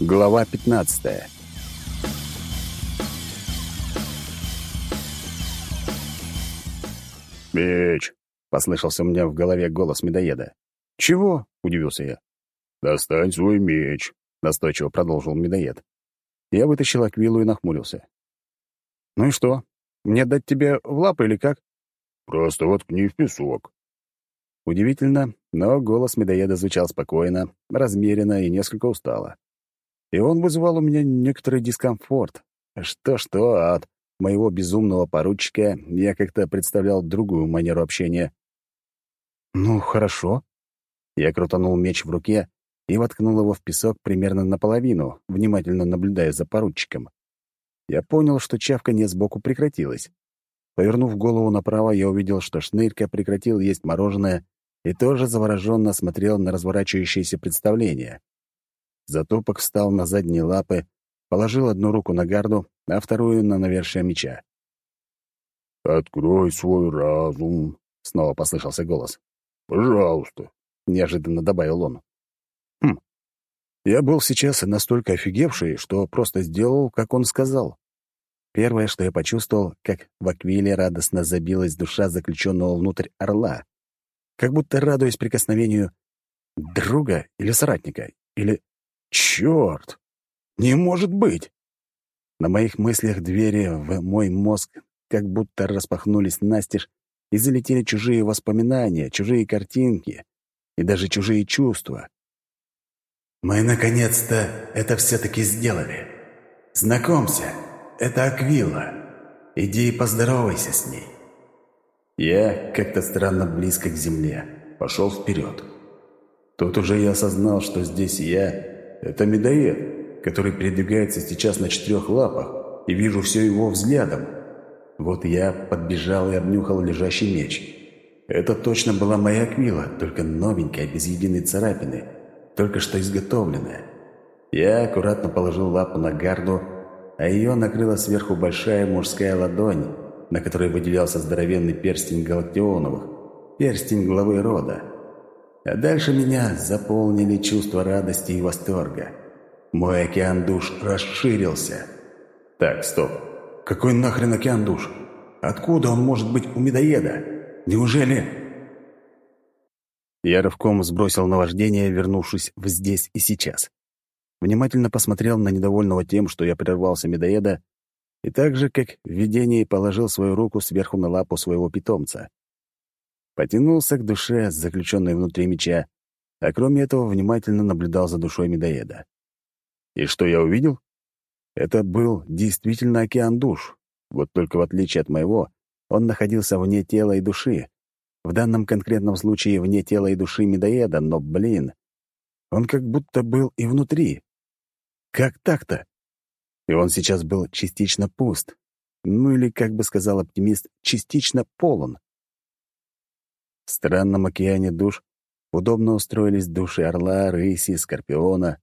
Глава 15. «Меч!» — послышался у меня в голове голос медоеда. «Чего?» — удивился я. «Достань свой меч», — настойчиво продолжил медоед. Я вытащил аквилу и нахмурился. «Ну и что? Мне дать тебе в лапы или как?» «Просто воткни в песок». Удивительно, но голос медоеда звучал спокойно, размеренно и несколько устало. И он вызывал у меня некоторый дискомфорт. Что-что, а от моего безумного поручика я как-то представлял другую манеру общения. «Ну, хорошо». Я крутанул меч в руке и воткнул его в песок примерно наполовину, внимательно наблюдая за поручиком. Я понял, что чавканье сбоку прекратилось. Повернув голову направо, я увидел, что шнырька прекратил есть мороженое и тоже завороженно смотрел на разворачивающееся представление. Затопок встал на задние лапы, положил одну руку на гарду, а вторую — на навершие меча. «Открой свой разум», — снова послышался голос. «Пожалуйста», — неожиданно добавил он. Хм. Я был сейчас настолько офигевший, что просто сделал, как он сказал. Первое, что я почувствовал, как в аквиле радостно забилась душа заключенного внутрь орла, как будто радуясь прикосновению друга или соратника, или Черт! Не может быть! На моих мыслях двери в мой мозг как будто распахнулись настежь, и залетели чужие воспоминания, чужие картинки и даже чужие чувства. «Мы, наконец-то, это все-таки сделали. Знакомься, это Аквила. Иди и поздоровайся с ней». Я как-то странно близко к земле, пошел вперед. Тут уже я осознал, что здесь я это медоед, который передвигается сейчас на четырех лапах, и вижу все его взглядом. Вот я подбежал и обнюхал лежащий меч. Это точно была моя аквила, только новенькая, без единой царапины, только что изготовленная. Я аккуратно положил лапу на гарду, а ее накрыла сверху большая мужская ладонь, на которой выделялся здоровенный перстень Галактионовых, перстень главы рода. А дальше меня заполнили чувства радости и восторга. Мой океан душ расширился. Так, стоп. Какой нахрен океан душ? Откуда он может быть у медоеда? Неужели... Я рывком сбросил наваждение, вернувшись в здесь и сейчас. Внимательно посмотрел на недовольного тем, что я прервался медоеда, и так же, как в видении, положил свою руку сверху на лапу своего питомца потянулся к душе, заключенной внутри меча, а кроме этого внимательно наблюдал за душой медоеда. И что я увидел? Это был действительно океан душ. Вот только в отличие от моего, он находился вне тела и души. В данном конкретном случае вне тела и души медоеда, но, блин, он как будто был и внутри. Как так-то? И он сейчас был частично пуст. Ну или, как бы сказал оптимист, частично полон. В странном океане душ удобно устроились души орла, рыси, скорпиона.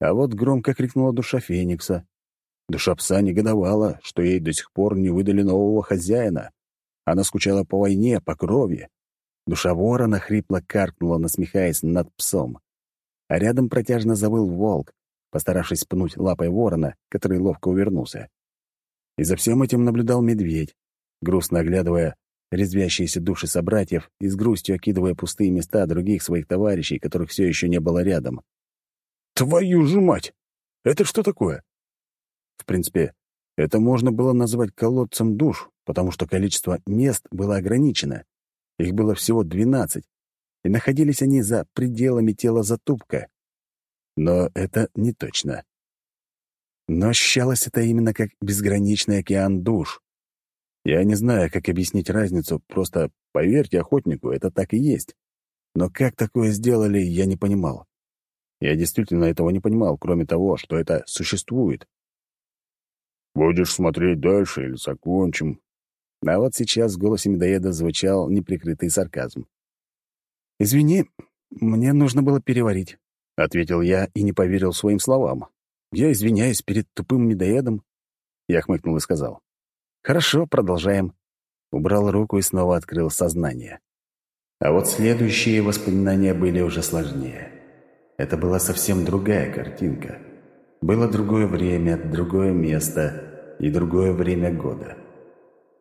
А вот громко крикнула душа феникса. Душа пса негодовала, что ей до сих пор не выдали нового хозяина. Она скучала по войне, по крови. Душа ворона хрипло каркнула, насмехаясь над псом. А рядом протяжно завыл волк, постаравшись пнуть лапой ворона, который ловко увернулся. И за всем этим наблюдал медведь, грустно оглядывая резвящиеся души собратьев и с грустью окидывая пустые места других своих товарищей, которых все еще не было рядом. «Твою же мать! Это что такое?» В принципе, это можно было назвать колодцем душ, потому что количество мест было ограничено. Их было всего двенадцать, и находились они за пределами тела затупка. Но это не точно. Но ощущалось это именно как безграничный океан душ. Я не знаю, как объяснить разницу, просто поверьте охотнику, это так и есть. Но как такое сделали, я не понимал. Я действительно этого не понимал, кроме того, что это существует. «Будешь смотреть дальше или закончим?» А вот сейчас в голосе медоеда звучал неприкрытый сарказм. «Извини, мне нужно было переварить», — ответил я и не поверил своим словам. «Я извиняюсь перед тупым медоедом», — я хмыкнул и сказал. «Хорошо, продолжаем». Убрал руку и снова открыл сознание. А вот следующие воспоминания были уже сложнее. Это была совсем другая картинка. Было другое время, другое место и другое время года.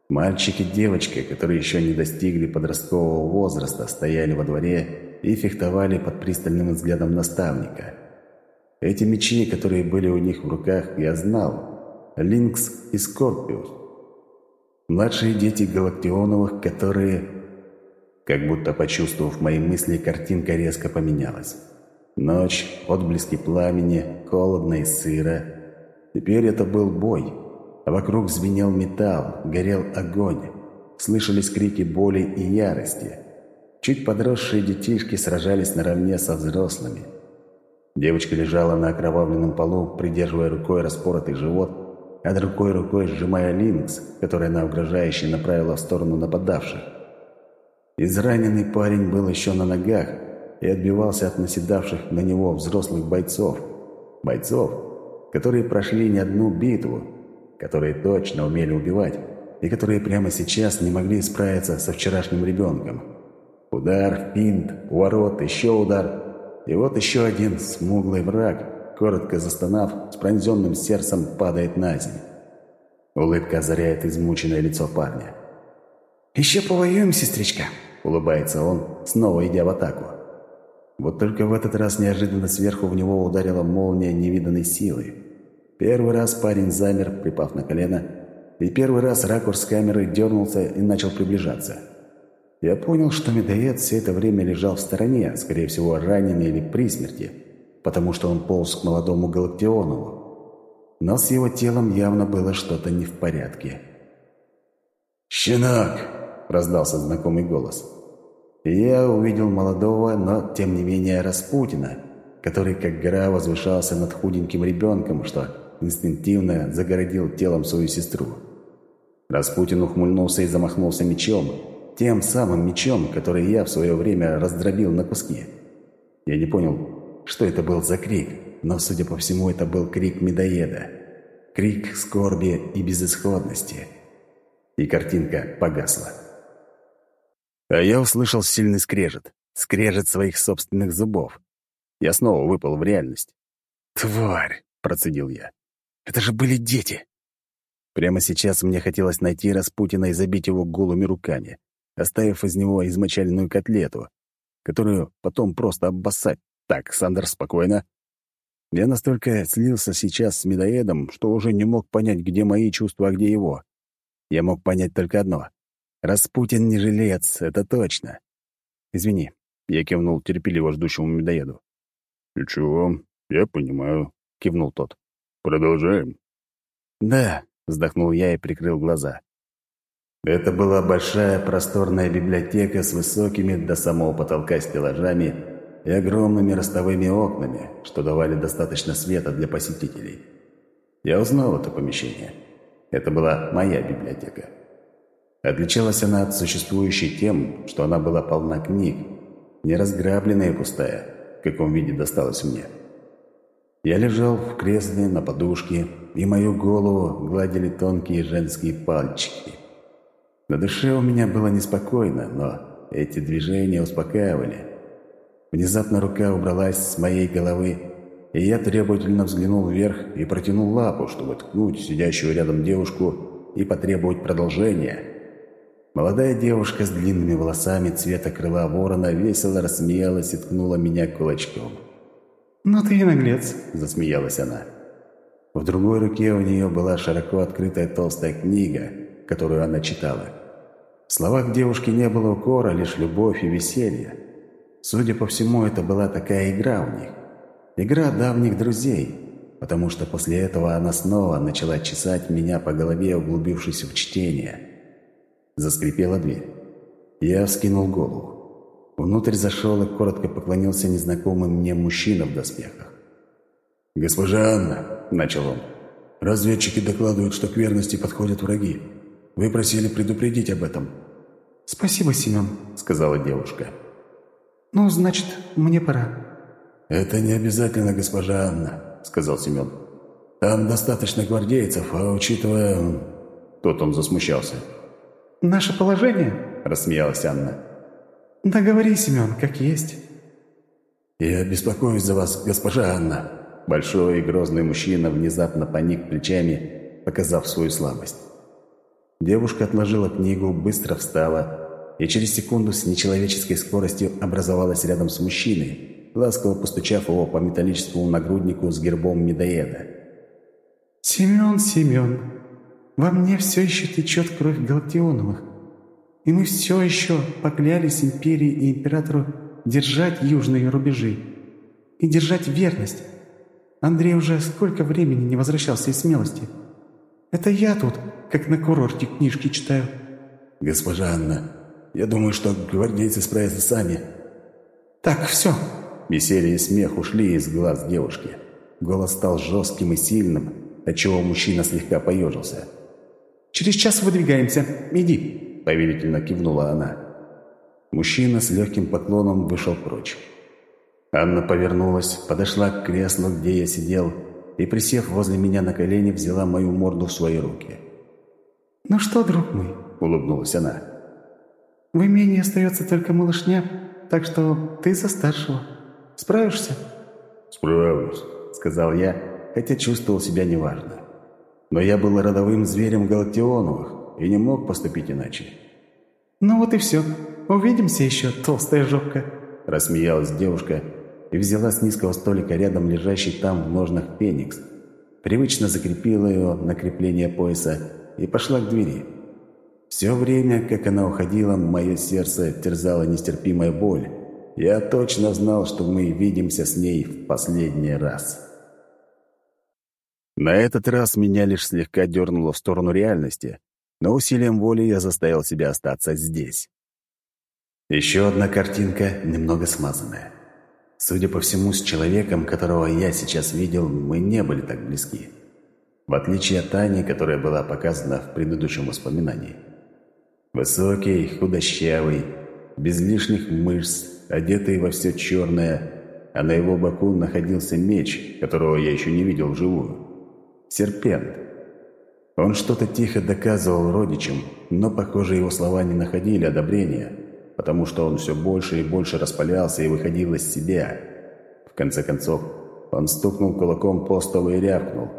Мальчик и девочка, которые еще не достигли подросткового возраста, стояли во дворе и фехтовали под пристальным взглядом наставника. Эти мечи, которые были у них в руках, я знал. Линкс и Скорпиус. Младшие дети Галактионовых, которые... Как будто почувствовав мои мысли, картинка резко поменялась. Ночь, отблески пламени, холодно и сыро. Теперь это был бой. Вокруг звенел металл, горел огонь. Слышались крики боли и ярости. Чуть подросшие детишки сражались наравне со взрослыми. Девочка лежала на окровавленном полу, придерживая рукой распоротый живот, а другой рукой сжимая линкс, который она угрожающе направила в сторону нападавших. Израненный парень был еще на ногах, и отбивался от наседавших на него взрослых бойцов. Бойцов, которые прошли не одну битву, которые точно умели убивать, и которые прямо сейчас не могли справиться со вчерашним ребенком. Удар, финт, уворот, еще удар. И вот еще один смуглый враг, коротко застонав, с пронзенным сердцем падает на землю. Улыбка озаряет измученное лицо парня. «Еще повоюем, сестричка?» — улыбается он, снова идя в атаку. Вот только в этот раз неожиданно сверху в него ударила молния невиданной силы. Первый раз парень замер, припав на колено, и первый раз ракурс камеры дернулся и начал приближаться. Я понял, что медоед все это время лежал в стороне, скорее всего, раненый или при смерти, потому что он полз к молодому Галактионову. Но с его телом явно было что-то не в порядке. «Щенок!» – раздался знакомый голос – я увидел молодого, но, тем не менее, Распутина, который как гора возвышался над худеньким ребенком, что инстинктивно загородил телом свою сестру. Распутин ухмыльнулся и замахнулся мечом, тем самым мечом, который я в свое время раздробил на куски. Я не понял, что это был за крик, но, судя по всему, это был крик медоеда. Крик скорби и безысходности. И картинка погасла. А я услышал сильный скрежет. Скрежет своих собственных зубов. Я снова выпал в реальность. «Тварь!» — процедил я. «Это же были дети!» Прямо сейчас мне хотелось найти Распутина и забить его голыми руками, оставив из него измочаленную котлету, которую потом просто обоссать. Так, Сандер, спокойно. Я настолько слился сейчас с медоедом, что уже не мог понять, где мои чувства, а где его. Я мог понять только одно. Распутин не жилец, это точно. Извини, я кивнул терпеливо ждущему медоеду. «Ничего, я понимаю», — кивнул тот. «Продолжаем». «Да», — вздохнул я и прикрыл глаза. Это была большая просторная библиотека с высокими до самого потолка стеллажами и огромными ростовыми окнами, что давали достаточно света для посетителей. Я узнал это помещение. Это была моя библиотека. Отличалась она от существующей тем, что она была полна книг, не разграбленная и пустая, в каком виде досталась мне. Я лежал в кресле на подушке, и мою голову гладили тонкие женские пальчики. На душе у меня было неспокойно, но эти движения успокаивали. Внезапно рука убралась с моей головы, и я требовательно взглянул вверх и протянул лапу, чтобы ткнуть сидящую рядом девушку и потребовать продолжения – Молодая девушка с длинными волосами цвета крыла ворона весело рассмеялась и ткнула меня кулачком. «Ну ты и наглец», – засмеялась она. В другой руке у нее была широко открытая толстая книга, которую она читала. В словах девушки не было укора, лишь любовь и веселье. Судя по всему, это была такая игра у них. Игра давних друзей, потому что после этого она снова начала чесать меня по голове, углубившись в чтение – Заскрипела дверь. Я вскинул голову. Внутрь зашел и коротко поклонился незнакомым мне мужчина в доспехах. «Госпожа Анна», — начал он, — «разведчики докладывают, что к верности подходят враги. Вы просили предупредить об этом». «Спасибо, Семен», — сказала девушка. «Ну, значит, мне пора». «Это не обязательно, госпожа Анна», — сказал Семен. «Там достаточно гвардейцев, а учитывая...» Тут он засмущался. «Наше положение?» – рассмеялась Анна. «Да говори, Семен, как есть». «Я беспокоюсь за вас, госпожа Анна». Большой и грозный мужчина внезапно поник плечами, показав свою слабость. Девушка отложила книгу, быстро встала и через секунду с нечеловеческой скоростью образовалась рядом с мужчиной, ласково постучав его по металлическому нагруднику с гербом медоеда. «Семен, Семен, во мне все еще течет кровь Галактионовых, и мы все еще поклялись империи и императору держать южные рубежи и держать верность. Андрей уже сколько времени не возвращался из смелости. Это я тут, как на курорте книжки читаю». «Госпожа Анна, я думаю, что гвардейцы справятся сами». «Так, все». Веселье и смех ушли из глаз девушки. Голос стал жестким и сильным, отчего мужчина слегка поежился. «Через час выдвигаемся. Иди», — повелительно кивнула она. Мужчина с легким поклоном вышел прочь. Анна повернулась, подошла к креслу, где я сидел, и, присев возле меня на колени, взяла мою морду в свои руки. «Ну что, друг мой?» — улыбнулась она. «В имении остается только малышня, так что ты за старшего. Справишься?» «Справлюсь», — сказал я, хотя чувствовал себя неважно. Но я был родовым зверем Галактионовых и не мог поступить иначе. «Ну вот и все. Увидимся еще, толстая жопка», — рассмеялась девушка и взяла с низкого столика рядом лежащий там в ножнах феникс, привычно закрепила ее на крепление пояса и пошла к двери. Все время, как она уходила, мое сердце терзало нестерпимая боль. Я точно знал, что мы видимся с ней в последний раз. На этот раз меня лишь слегка дернуло в сторону реальности, но усилием воли я заставил себя остаться здесь. Еще одна картинка, немного смазанная. Судя по всему, с человеком, которого я сейчас видел, мы не были так близки. В отличие от Ани, которая была показана в предыдущем воспоминании. Высокий, худощавый, без лишних мышц, одетый во все черное, а на его боку находился меч, которого я еще не видел вживую. Серпент. Он что-то тихо доказывал родичам, но, похоже, его слова не находили одобрения – потому что он все больше и больше распалялся и выходил из себя. В конце концов, он стукнул кулаком по столу и рявкнул.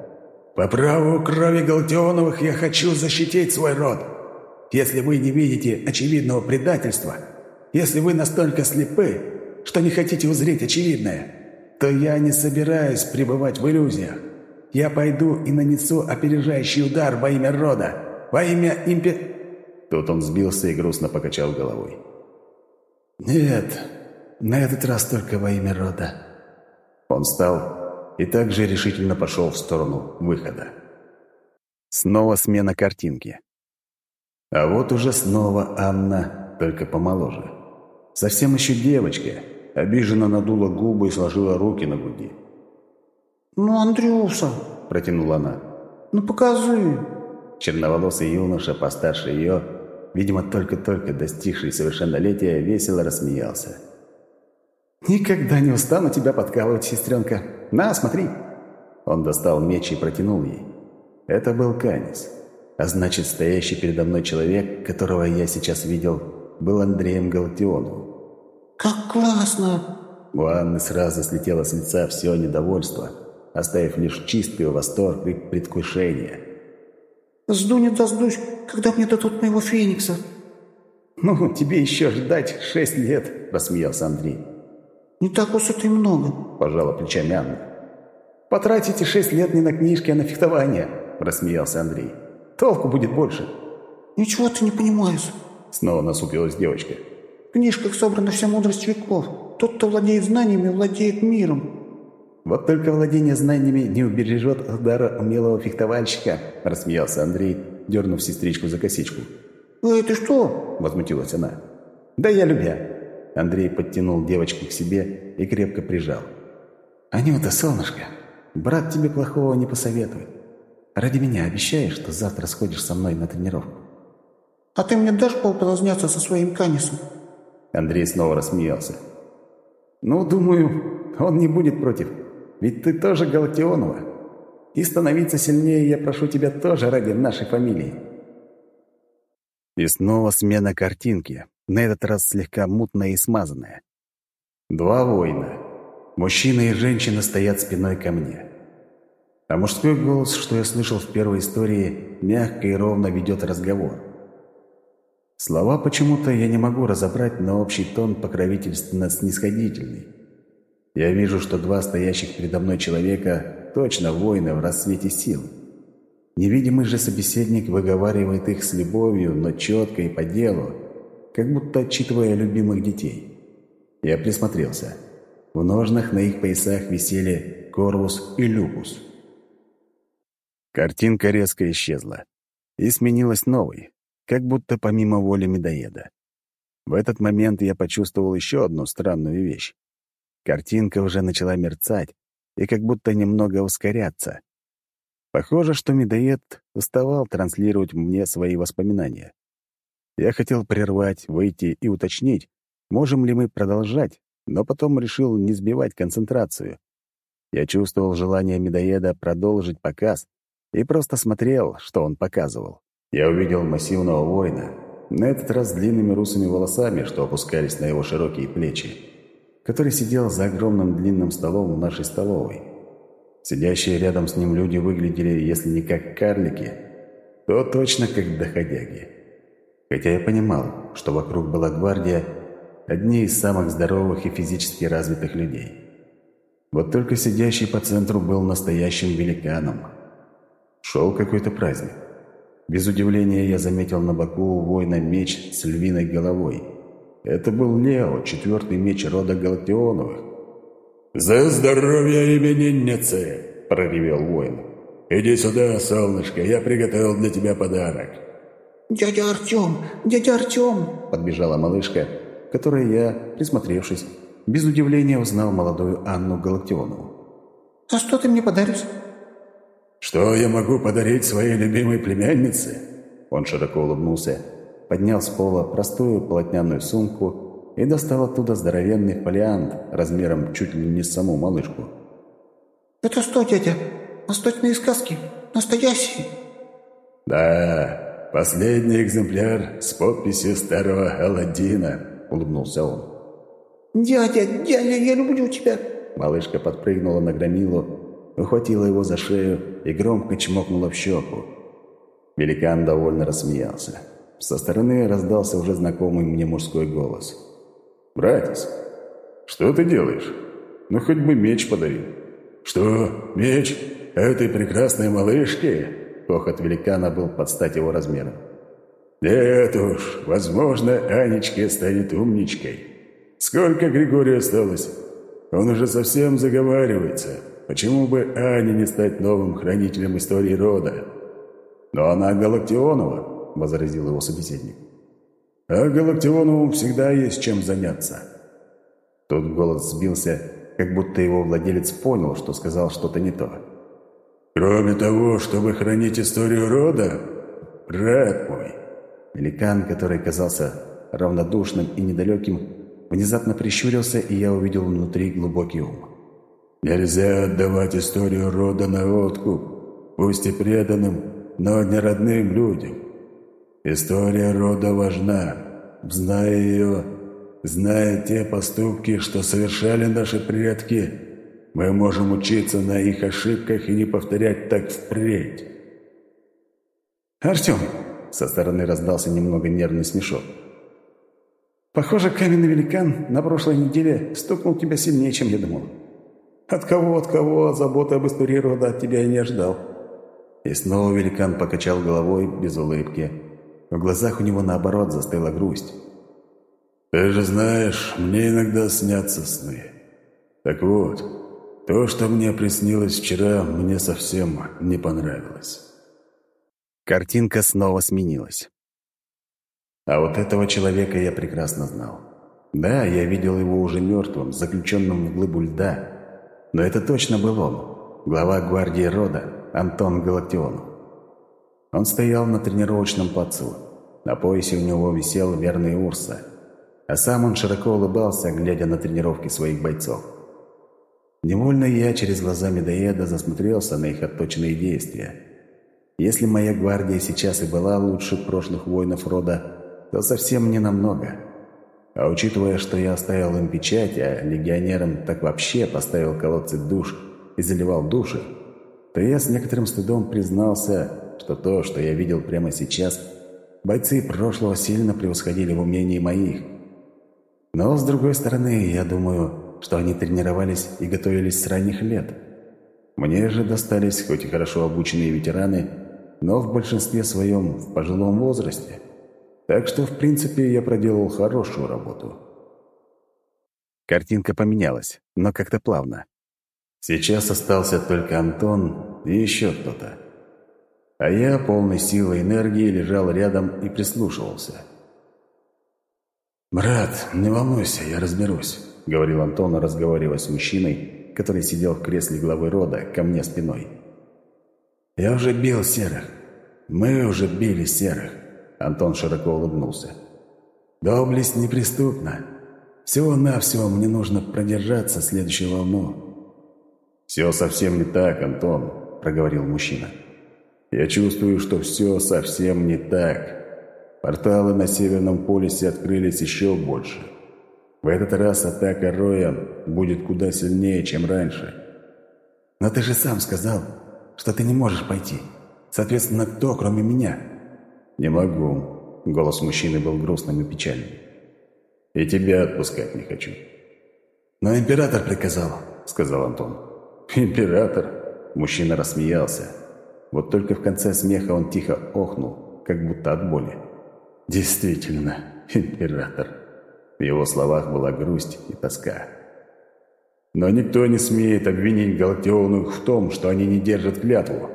«По праву крови Галактионовых я хочу защитить свой род. Если вы не видите очевидного предательства, если вы настолько слепы, что не хотите узреть очевидное, то я не собираюсь пребывать в иллюзиях. Я пойду и нанесу опережающий удар во имя рода, во имя импе...» Тут он сбился и грустно покачал головой. «Нет, на этот раз только во имя рода». Он встал и также решительно пошел в сторону выхода. Снова смена картинки. А вот уже снова Анна, только помоложе. Совсем еще девочка, обиженно надула губы и сложила руки на груди. «Ну, Андрюша!» – протянула она. «Ну, покажи!» Черноволосый юноша, постарше ее, видимо, только-только достигший совершеннолетия, весело рассмеялся. «Никогда не устану тебя подкалывать, сестренка. На, смотри!» Он достал меч и протянул ей. Это был Канис. А значит, стоящий передо мной человек, которого я сейчас видел, был Андреем Галактионовым. «Как классно!» У Анны сразу слетело с лица все недовольство, оставив лишь чистый восторг и предвкушение. «Жду не дождусь, когда мне дадут моего феникса?» «Ну, тебе еще ждать шесть лет», – рассмеялся Андрей. «Не так уж это и много», – пожала плечами Анна. «Потратите шесть лет не на книжки, а на фехтование», – рассмеялся Андрей. «Толку будет больше». «Ничего ты не понимаешь», – снова насупилась девочка. «В книжках собрана вся мудрость веков. Тот, кто владеет знаниями, владеет миром. «Вот только владение знаниями не убережет от дара умелого фехтовальщика», – рассмеялся Андрей, дернув сестричку за косичку. «Эй, ты что?» – возмутилась она. «Да я любя». Андрей подтянул девочку к себе и крепко прижал. «Анюта, солнышко, брат тебе плохого не посоветует. Ради меня обещаешь, что завтра сходишь со мной на тренировку?» «А ты мне дашь поупражняться со своим канисом?» Андрей снова рассмеялся. «Ну, думаю, он не будет против». Ведь ты тоже Галактионова. И становиться сильнее я прошу тебя тоже ради нашей фамилии». И снова смена картинки, на этот раз слегка мутная и смазанная. Два воина. Мужчина и женщина стоят спиной ко мне. А мужской голос, что я слышал в первой истории, мягко и ровно ведет разговор. Слова почему-то я не могу разобрать, но общий тон покровительственно-снисходительный. Я вижу, что два стоящих передо мной человека точно воины в рассвете сил. Невидимый же собеседник выговаривает их с любовью, но четко и по делу, как будто отчитывая любимых детей. Я присмотрелся. В ножнах на их поясах висели корвус и люпус. Картинка резко исчезла и сменилась новой, как будто помимо воли медоеда. В этот момент я почувствовал еще одну странную вещь. Картинка уже начала мерцать и как будто немного ускоряться. Похоже, что медоед уставал транслировать мне свои воспоминания. Я хотел прервать, выйти и уточнить, можем ли мы продолжать, но потом решил не сбивать концентрацию. Я чувствовал желание медоеда продолжить показ и просто смотрел, что он показывал. Я увидел массивного воина, на этот раз с длинными русыми волосами, что опускались на его широкие плечи который сидел за огромным длинным столом в нашей столовой. Сидящие рядом с ним люди выглядели, если не как карлики, то точно как доходяги. Хотя я понимал, что вокруг была гвардия, одни из самых здоровых и физически развитых людей. Вот только сидящий по центру был настоящим великаном. Шел какой-то праздник. Без удивления я заметил на боку у воина меч с львиной головой – это был Лео, четвертый меч рода Галактионовых. «За здоровье именинницы!» – проревел воин. «Иди сюда, солнышко, я приготовил для тебя подарок». «Дядя Артем! Дядя Артем!» – подбежала малышка, которой я, присмотревшись, без удивления узнал молодую Анну Галактионову. «А что ты мне подаришь?» «Что я могу подарить своей любимой племяннице?» Он широко улыбнулся поднял с пола простую полотняную сумку и достал оттуда здоровенный фолиант размером чуть ли не саму малышку. «Это что, дядя? Восточные сказки? Настоящие?» «Да, последний экземпляр с подписью старого Аладдина», — улыбнулся он. «Дядя, дядя, я люблю тебя!» Малышка подпрыгнула на громилу, ухватила его за шею и громко чмокнула в щеку. Великан довольно рассмеялся. Со стороны раздался уже знакомый мне мужской голос. «Братец, что ты делаешь? Ну, хоть бы меч подарил». «Что, меч? Этой прекрасной малышке?» Хохот великана был под стать его размером. «Нет уж, возможно, Анечка станет умничкой. Сколько Григорию осталось? Он уже совсем заговаривается. Почему бы Ане не стать новым хранителем истории рода? Но она Галактионова, — возразил его собеседник. «А Галактионову всегда есть чем заняться». Тут голос сбился, как будто его владелец понял, что сказал что-то не то. «Кроме того, чтобы хранить историю рода, брат мой». Великан, который казался равнодушным и недалеким, внезапно прищурился, и я увидел внутри глубокий ум. «Нельзя отдавать историю рода на откуп, пусть и преданным, но не родным людям. История рода важна. Зная ее, зная те поступки, что совершали наши предки, мы можем учиться на их ошибках и не повторять так впредь. «Артем!» — со стороны раздался немного нервный смешок. «Похоже, каменный великан на прошлой неделе стукнул тебя сильнее, чем я думал. От кого, от кого заботы об истории рода от тебя я не ожидал». И снова великан покачал головой без улыбки. В глазах у него, наоборот, застыла грусть. «Ты же знаешь, мне иногда снятся сны. Так вот, то, что мне приснилось вчера, мне совсем не понравилось». Картинка снова сменилась. А вот этого человека я прекрасно знал. Да, я видел его уже мертвым, заключенным в глыбу льда, но это точно был он, глава гвардии рода, Антон Галактионов. Он стоял на тренировочном плацу. На поясе у него висел верный Урса. А сам он широко улыбался, глядя на тренировки своих бойцов. Невольно я через глаза медоеда засмотрелся на их отточенные действия. Если моя гвардия сейчас и была лучше прошлых воинов рода, то совсем не намного. А учитывая, что я оставил им печать, а легионерам так вообще поставил колодцы душ и заливал души, то я с некоторым стыдом признался, что то, что я видел прямо сейчас, бойцы прошлого сильно превосходили в умении моих. Но, с другой стороны, я думаю, что они тренировались и готовились с ранних лет. Мне же достались хоть и хорошо обученные ветераны, но в большинстве своем в пожилом возрасте. Так что, в принципе, я проделал хорошую работу. Картинка поменялась, но как-то плавно. Сейчас остался только Антон и еще кто-то. А я, полной силы и энергии, лежал рядом и прислушивался. «Брат, не волнуйся, я разберусь», — говорил Антон, разговаривая с мужчиной, который сидел в кресле главы рода, ко мне спиной. «Я уже бил серых. Мы уже били серых», — Антон широко улыбнулся. «Доблесть неприступна. Всего-навсего мне нужно продержаться следующую волну. «Все совсем не так, Антон», — проговорил мужчина. «Я чувствую, что все совсем не так. Порталы на Северном полюсе открылись еще больше. В этот раз атака Роя будет куда сильнее, чем раньше». «Но ты же сам сказал, что ты не можешь пойти. Соответственно, кто, кроме меня?» «Не могу», — голос мужчины был грустным и печальным. «И тебя отпускать не хочу». «Но император приказал», — сказал Антон. «Император!» Мужчина рассмеялся. Вот только в конце смеха он тихо охнул, как будто от боли. «Действительно, император!» В его словах была грусть и тоска. «Но никто не смеет обвинить Галактионовых в том, что они не держат клятву.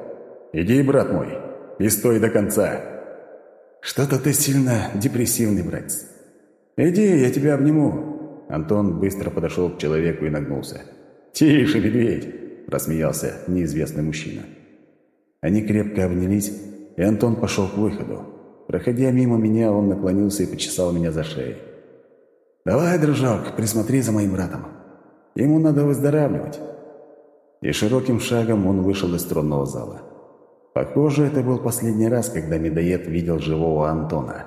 Иди, брат мой, и стой до конца!» «Что-то ты сильно депрессивный, братец. Иди, я тебя обниму!» Антон быстро подошел к человеку и нагнулся. «Тише, медведь!» рассмеялся неизвестный мужчина. Они крепко обнялись, и Антон пошел к выходу. Проходя мимо меня, он наклонился и почесал меня за шеей. «Давай, дружок, присмотри за моим братом. Ему надо выздоравливать». И широким шагом он вышел из тронного зала. Похоже, это был последний раз, когда медоед видел живого Антона.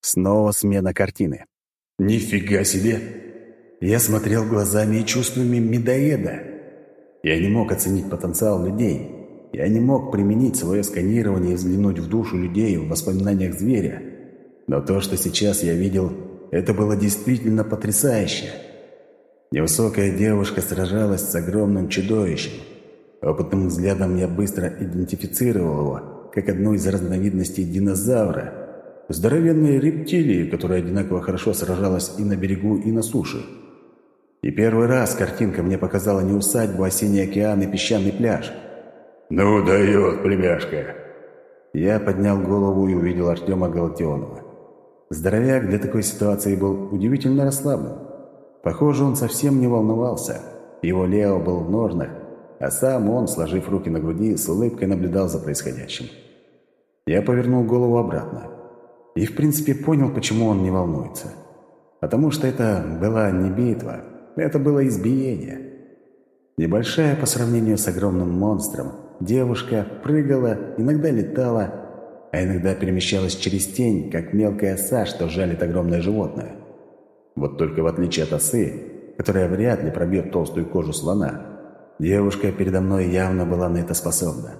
Снова смена картины. «Нифига себе!» Я смотрел глазами и чувствами медоеда. Я не мог оценить потенциал людей. Я не мог применить свое сканирование и взглянуть в душу людей в воспоминаниях зверя. Но то, что сейчас я видел, это было действительно потрясающе. Невысокая девушка сражалась с огромным чудовищем. Опытным взглядом я быстро идентифицировал его, как одну из разновидностей динозавра. Здоровенные рептилии, которая одинаково хорошо сражалась и на берегу, и на суше. И первый раз картинка мне показала не усадьбу, а синий океан и песчаный пляж. «Ну дает, племяшка!» Я поднял голову и увидел Артема Галактионова. Здоровяк для такой ситуации был удивительно расслаблен. Похоже, он совсем не волновался. Его Лео был в ножнах, а сам он, сложив руки на груди, с улыбкой наблюдал за происходящим. Я повернул голову обратно. И, в принципе, понял, почему он не волнуется. Потому что это была не битва, это было избиение. Небольшая по сравнению с огромным монстром, девушка прыгала, иногда летала, а иногда перемещалась через тень, как мелкая оса, что жалит огромное животное. Вот только в отличие от осы, которая вряд ли пробьет толстую кожу слона, девушка передо мной явно была на это способна.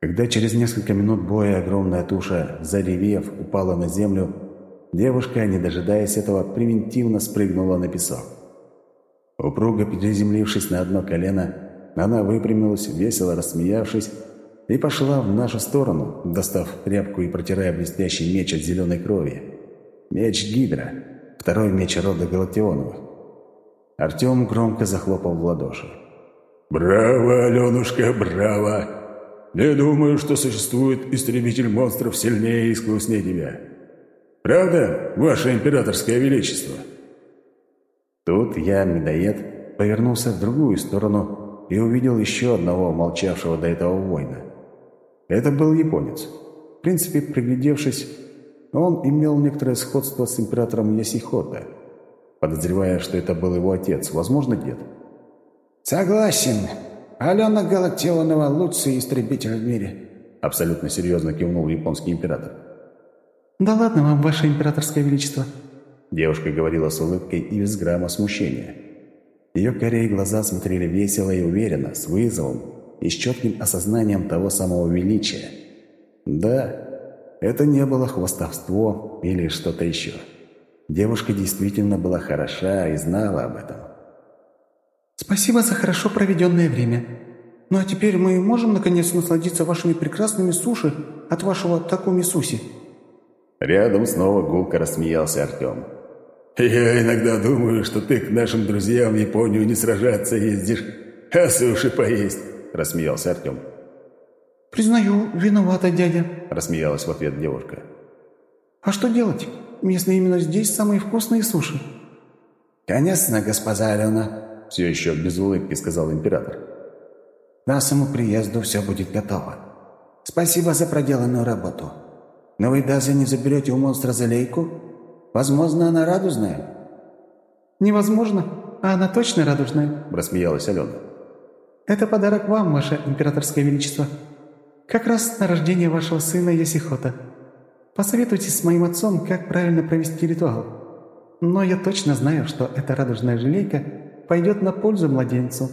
Когда через несколько минут боя огромная туша, заревев, упала на землю, девушка, не дожидаясь этого, примитивно спрыгнула на песок. Упруго приземлившись на одно колено, она выпрямилась, весело рассмеявшись, и пошла в нашу сторону, достав тряпку и протирая блестящий меч от зеленой крови. Меч Гидра, второй меч рода Галактионовых. Артем громко захлопал в ладоши. «Браво, Аленушка, браво! Не думаю, что существует истребитель монстров сильнее и искуснее тебя. Правда, ваше императорское величество?» Тут я, медоед, повернулся в другую сторону и увидел еще одного молчавшего до этого воина. Это был японец. В принципе, приглядевшись, он имел некоторое сходство с императором Ясихота, подозревая, что это был его отец, возможно, дед. «Согласен. Алена Галактионова – лучший истребитель в мире», абсолютно серьезно кивнул японский император. «Да ладно вам, ваше императорское величество!» Девушка говорила с улыбкой и без грамма смущения. Ее корей глаза смотрели весело и уверенно, с вызовом и с четким осознанием того самого величия. Да, это не было хвостовство или что-то еще. Девушка действительно была хороша и знала об этом. «Спасибо за хорошо проведенное время. Ну а теперь мы можем наконец насладиться вашими прекрасными суши от вашего Такуми Суси?» Рядом снова гулко рассмеялся Артем. «Я иногда думаю, что ты к нашим друзьям в Японию не сражаться ездишь, а суши поесть», — рассмеялся Артем. «Признаю, виновата, дядя», — рассмеялась в ответ девушка. «А что делать? Местные именно здесь самые вкусные суши». «Конечно, госпожа Алена», — все еще без улыбки сказал император. «К нашему приезду все будет готово. Спасибо за проделанную работу. Но вы даже не заберете у монстра залейку? Возможно, она радужная?» «Невозможно, а она точно радужная», — рассмеялась Алена. «Это подарок вам, ваше императорское величество. Как раз на рождение вашего сына Ясихота. Посоветуйтесь с моим отцом, как правильно провести ритуал. Но я точно знаю, что эта радужная желейка пойдет на пользу младенцу,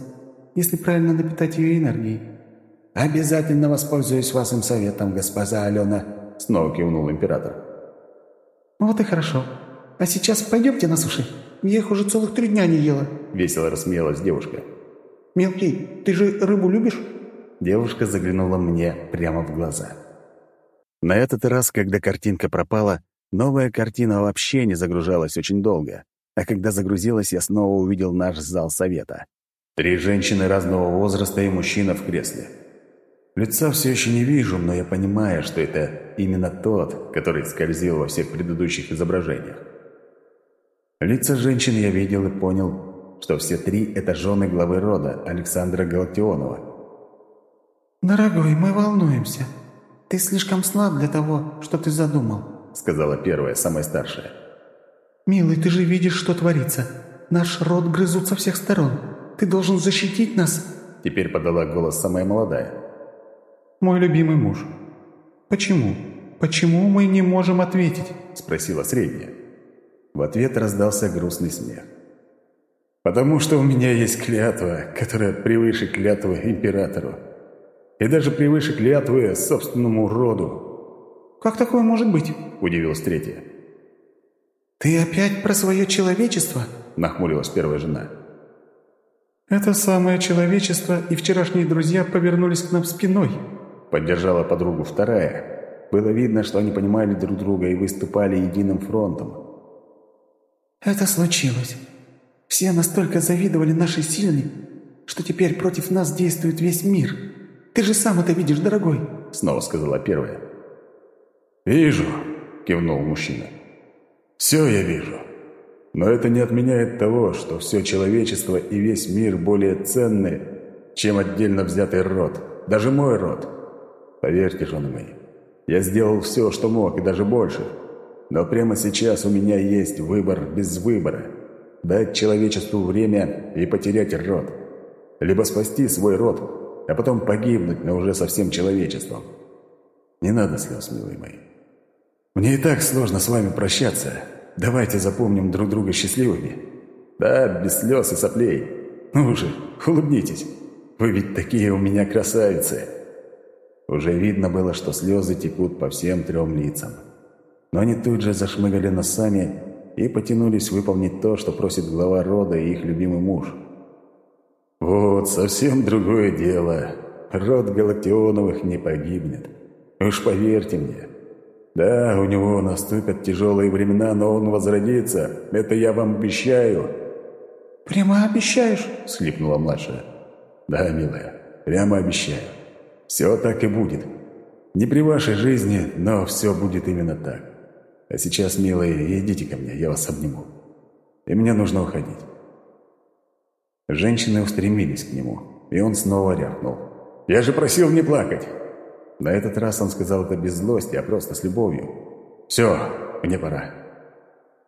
если правильно напитать ее энергией». «Обязательно воспользуюсь вашим советом, госпожа Алена», — снова кивнул император. «Вот и хорошо. А сейчас пойдемте на суши. Я их уже целых три дня не ела», — весело рассмеялась девушка. «Мелкий, ты же рыбу любишь?» Девушка заглянула мне прямо в глаза. На этот раз, когда картинка пропала, новая картина вообще не загружалась очень долго. А когда загрузилась, я снова увидел наш зал совета. Три женщины разного возраста и мужчина в кресле. Лица все еще не вижу, но я понимаю, что это именно тот, который скользил во всех предыдущих изображениях. Лица женщин я видел и понял, что все три – это жены главы рода Александра Галактионова. «Дорогой, мы волнуемся. Ты слишком слаб для того, что ты задумал», – сказала первая, самая старшая. «Милый, ты же видишь, что творится. Наш род грызут со всех сторон. Ты должен защитить нас». Теперь подала голос самая молодая мой любимый муж. Почему? Почему мы не можем ответить?» – спросила средняя. В ответ раздался грустный смех. «Потому что у меня есть клятва, которая превыше клятвы императору. И даже превыше клятвы собственному роду». «Как такое может быть?» – удивилась третья. «Ты опять про свое человечество?» – нахмурилась первая жена. «Это самое человечество и вчерашние друзья повернулись к нам спиной», Поддержала подругу вторая. Было видно, что они понимали друг друга и выступали единым фронтом. «Это случилось. Все настолько завидовали нашей силе, что теперь против нас действует весь мир. Ты же сам это видишь, дорогой!» Снова сказала первая. «Вижу», — кивнул мужчина. «Все я вижу. Но это не отменяет того, что все человечество и весь мир более ценны, чем отдельно взятый род, даже мой род. Поверьте, жены мои, я сделал все, что мог, и даже больше. Но прямо сейчас у меня есть выбор без выбора. Дать человечеству время и потерять род. Либо спасти свой род, а потом погибнуть, но уже со всем человечеством. Не надо слез, милые мои. Мне и так сложно с вами прощаться. Давайте запомним друг друга счастливыми. Да, без слез и соплей. Ну же, улыбнитесь. Вы ведь такие у меня красавицы. Уже видно было, что слезы текут по всем трем лицам. Но они тут же зашмыгали носами и потянулись выполнить то, что просит глава рода и их любимый муж. «Вот, совсем другое дело. Род Галактионовых не погибнет. Уж поверьте мне. Да, у него наступят тяжелые времена, но он возродится. Это я вам обещаю». «Прямо обещаешь?» – схлипнула младшая. «Да, милая, прямо обещаю. Все так и будет. Не при вашей жизни, но все будет именно так. А сейчас, милые, идите ко мне, я вас обниму. И мне нужно уходить». Женщины устремились к нему, и он снова рявкнул. «Я же просил не плакать!» На этот раз он сказал это без злости, а просто с любовью. «Все, мне пора.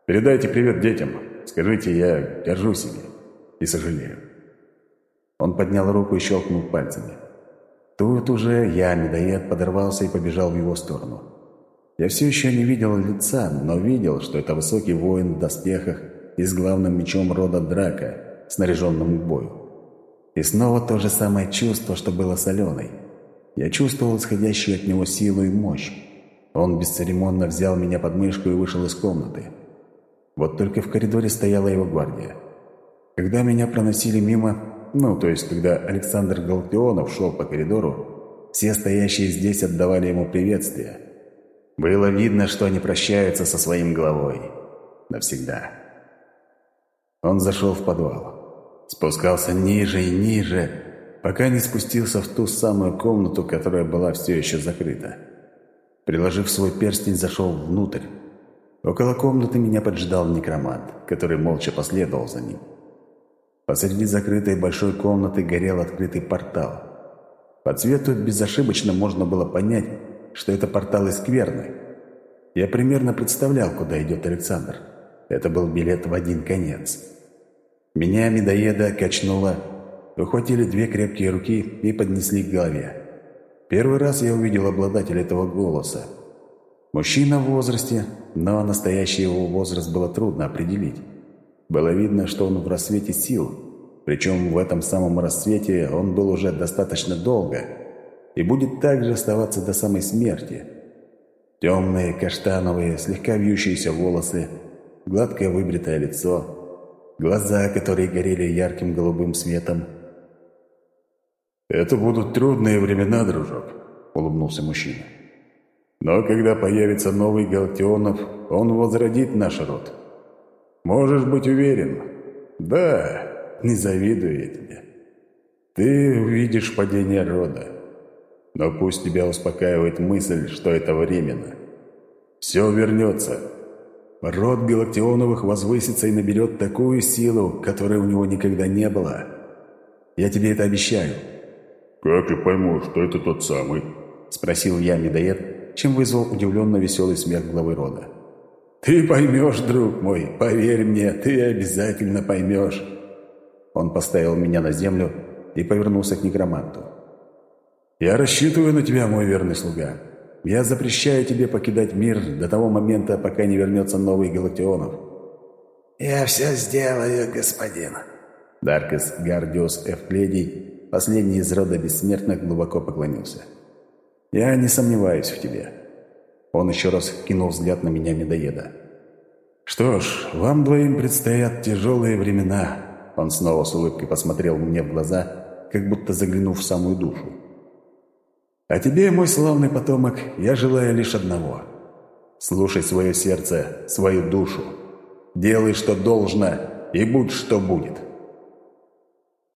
Передайте привет детям. Скажите, я горжусь ими и сожалею». Он поднял руку и щелкнул пальцами. Тут уже я, медоед, подорвался и побежал в его сторону. Я все еще не видел лица, но видел, что это высокий воин в доспехах и с главным мечом рода Драка, снаряженным к бою. И снова то же самое чувство, что было с Аленой. Я чувствовал исходящую от него силу и мощь. Он бесцеремонно взял меня под мышку и вышел из комнаты. Вот только в коридоре стояла его гвардия. Когда меня проносили мимо, ну, то есть, когда Александр Галактионов шел по коридору, все стоящие здесь отдавали ему приветствие. Было видно, что они прощаются со своим главой. Навсегда. Он зашел в подвал. Спускался ниже и ниже, пока не спустился в ту самую комнату, которая была все еще закрыта. Приложив свой перстень, зашел внутрь. Около комнаты меня поджидал некромант, который молча последовал за ним. Посреди закрытой большой комнаты горел открытый портал. По цвету безошибочно можно было понять, что это портал из Скверны. Я примерно представлял, куда идет Александр. Это был билет в один конец. Меня, медоеда, качнуло, ухватили две крепкие руки и поднесли к голове. Первый раз я увидел обладателя этого голоса. Мужчина в возрасте, но настоящий его возраст было трудно определить. Было видно, что он в рассвете сил, причем в этом самом рассвете он был уже достаточно долго и будет также оставаться до самой смерти. Темные, каштановые, слегка вьющиеся волосы, гладкое выбритое лицо, глаза, которые горели ярким голубым светом. «Это будут трудные времена, дружок», — улыбнулся мужчина. «Но когда появится новый Галактионов, он возродит наш род». Можешь быть уверен. Да, не завидую я тебе. Ты увидишь падение рода. Но пусть тебя успокаивает мысль, что это временно. Все вернется. Род Галактионовых возвысится и наберет такую силу, которой у него никогда не было. Я тебе это обещаю. «Как я пойму, что это тот самый?» — спросил я медоед, чем вызвал удивленно веселый смех главы рода. «Ты поймешь, друг мой, поверь мне, ты обязательно поймешь». Он поставил меня на землю и повернулся к некроманту. «Я рассчитываю на тебя, мой верный слуга. Я запрещаю тебе покидать мир до того момента, пока не вернется новый Галактионов». «Я все сделаю, господин». Даркес Гардиус Эвкледий, последний из рода бессмертных, глубоко поклонился. «Я не сомневаюсь в тебе». Он еще раз кинул взгляд на меня медоеда. «Что ж, вам двоим предстоят тяжелые времена». Он снова с улыбкой посмотрел мне в глаза, как будто заглянув в самую душу. «А тебе, мой славный потомок, я желаю лишь одного. Слушай свое сердце, свою душу. Делай, что должно, и будь, что будет».